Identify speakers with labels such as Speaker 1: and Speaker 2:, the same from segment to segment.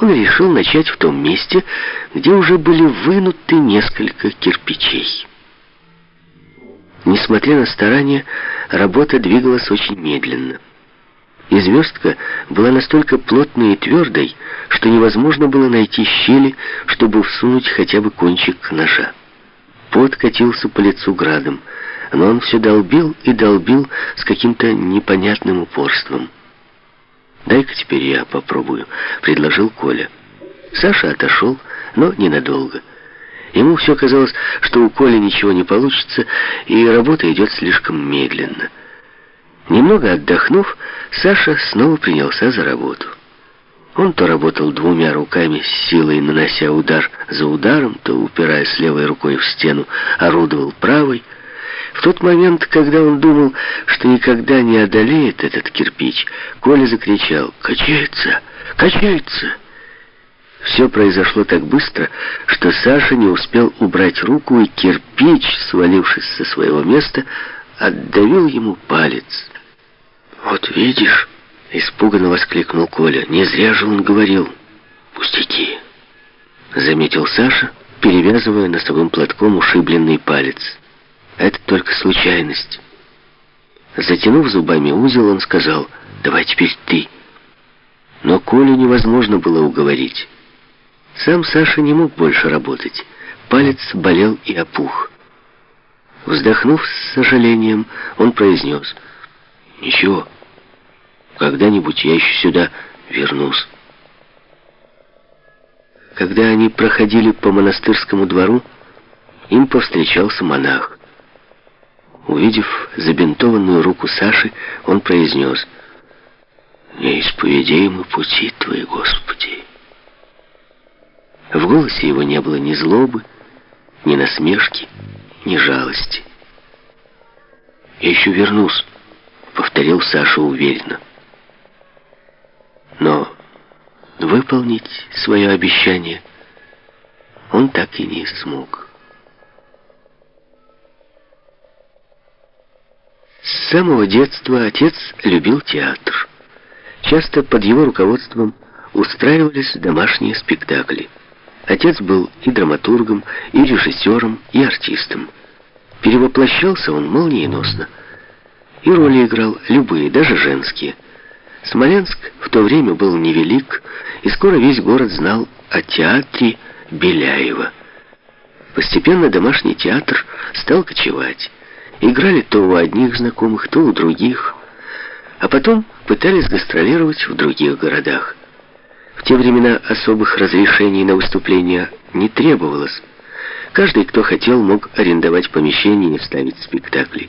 Speaker 1: он решил начать в том месте, где уже были вынуты несколько кирпичей. Несмотря на старания, работа двигалась очень медленно. Известка была настолько плотной и твердой, что невозможно было найти щели, чтобы всунуть хотя бы кончик ножа. Пот катился по лицу градом, но он все долбил и долбил с каким-то непонятным упорством. «Дай-ка теперь я попробую», — предложил Коля. Саша отошел, но ненадолго. Ему все казалось, что у Коли ничего не получится, и работа идет слишком медленно. Немного отдохнув, Саша снова принялся за работу. Он то работал двумя руками, с силой нанося удар за ударом, то, упираясь левой рукой в стену, орудовал правой. В тот момент, когда он думал, что никогда не одолеет этот кирпич, Коля закричал «Качается! Качается!» Все произошло так быстро, что Саша не успел убрать руку, и кирпич, свалившись со своего места, отдавил ему палец. «Вот видишь!» — испуганно воскликнул Коля. «Не зря же он говорил. Пустяки!» Заметил Саша, перевязывая носовым платком ушибленный палец. «Это только случайность». Затянув зубами узел, он сказал, «Давай теперь ты». Но Колю невозможно было уговорить. Сам Саша не мог больше работать. Палец болел и опух. Вздохнув с сожалением, он произнес, «Ничего, когда-нибудь я еще сюда вернусь». Когда они проходили по монастырскому двору, им повстречался монах. Увидев забинтованную руку Саши, он произнес, «Неисповедимы пути Твои, Господи». В голосе его не было ни злобы, ни насмешки, ни жалости. «Я еще вернусь», — повторил Саша уверенно. Но выполнить свое обещание он так и не смог. Самого детства отец любил театр. Часто под его руководством устраивались домашние спектакли. Отец был и драматургом, и режиссером, и артистом. Перевоплощался он молниеносно. И роли играл любые, даже женские. Смоленск в то время был невелик, и скоро весь город знал о театре Беляева. Постепенно домашний театр стал кочевать. Играли то у одних знакомых, то у других. А потом пытались гастролировать в других городах. В те времена особых разрешений на выступления не требовалось. Каждый, кто хотел, мог арендовать помещение и ставить спектакли.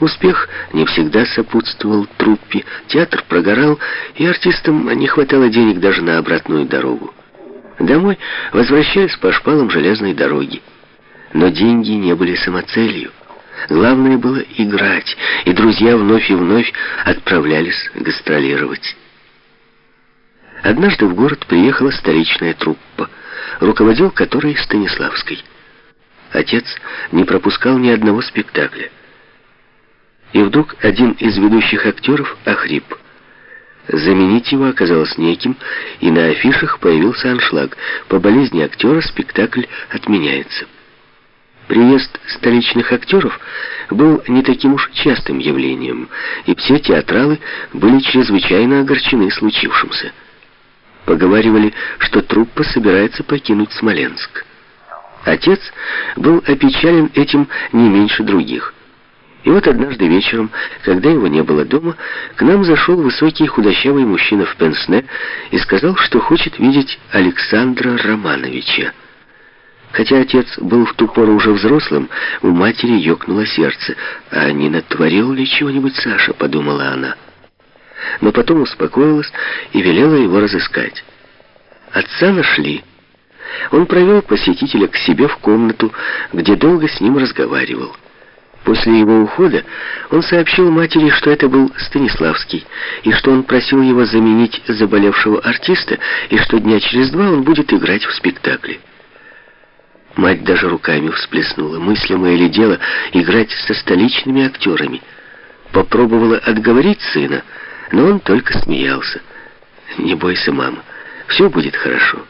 Speaker 1: Успех не всегда сопутствовал труппе, театр прогорал, и артистам не хватало денег даже на обратную дорогу. Домой возвращались по шпалам железной дороги. Но деньги не были самоцелью. Главное было играть, и друзья вновь и вновь отправлялись гастролировать. Однажды в город приехала столичная труппа, руководил которой Станиславской. Отец не пропускал ни одного спектакля. И вдруг один из ведущих актеров охрип. Заменить его оказалось неким, и на афишах появился аншлаг. По болезни актера спектакль отменяется. Приезд столичных актеров был не таким уж частым явлением, и все театралы были чрезвычайно огорчены случившимся. Поговаривали, что труппа собирается покинуть Смоленск. Отец был опечален этим не меньше других. И вот однажды вечером, когда его не было дома, к нам зашел высокий худощавый мужчина в пенсне и сказал, что хочет видеть Александра Романовича. Хотя отец был в ту пору уже взрослым, у матери ёкнуло сердце. «А не натворил ли чего-нибудь Саша?» — подумала она но потом успокоилась и велела его разыскать. Отца нашли. Он провел посетителя к себе в комнату, где долго с ним разговаривал. После его ухода он сообщил матери, что это был Станиславский, и что он просил его заменить заболевшего артиста, и что дня через два он будет играть в спектакле. Мать даже руками всплеснула. Мыслимое ли дело играть со столичными актерами? Попробовала отговорить сына, но он только смеялся. «Не бойся, мама, Все будет хорошо.